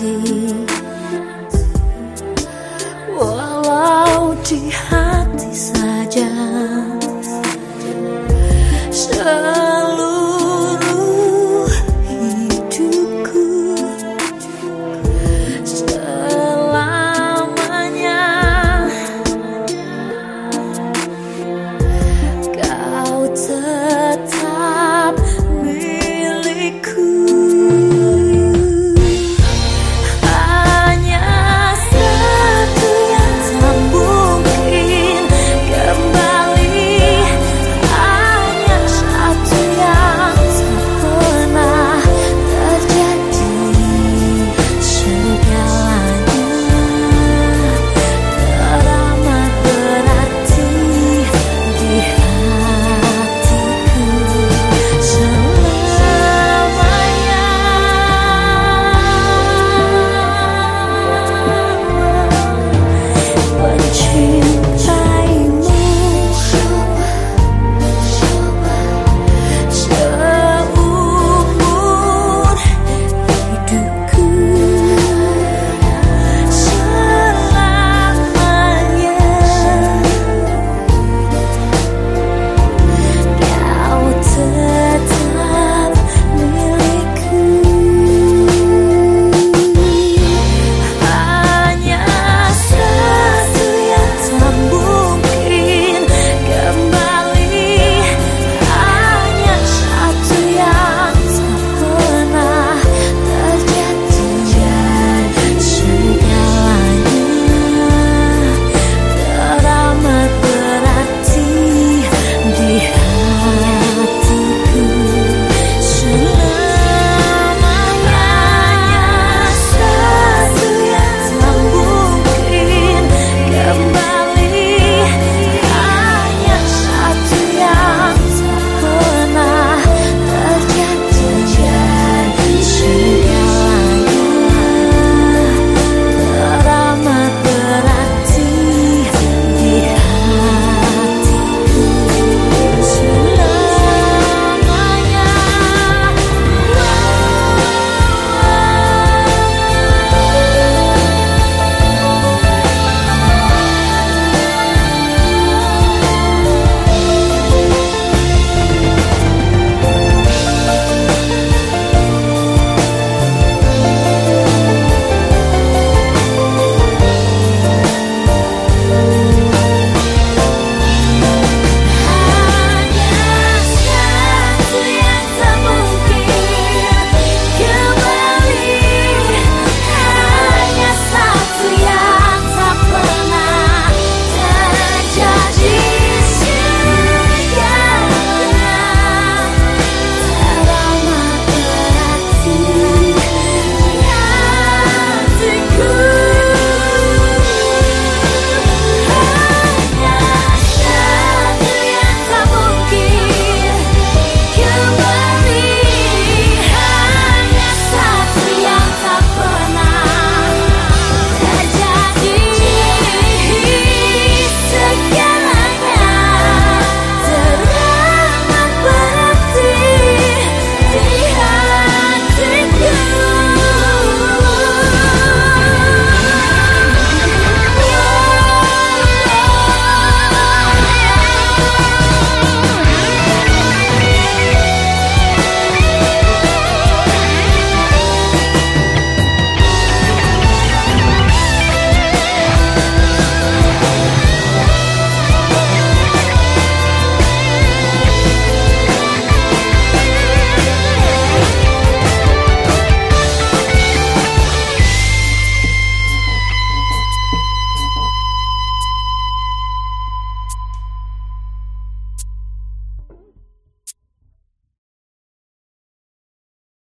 You.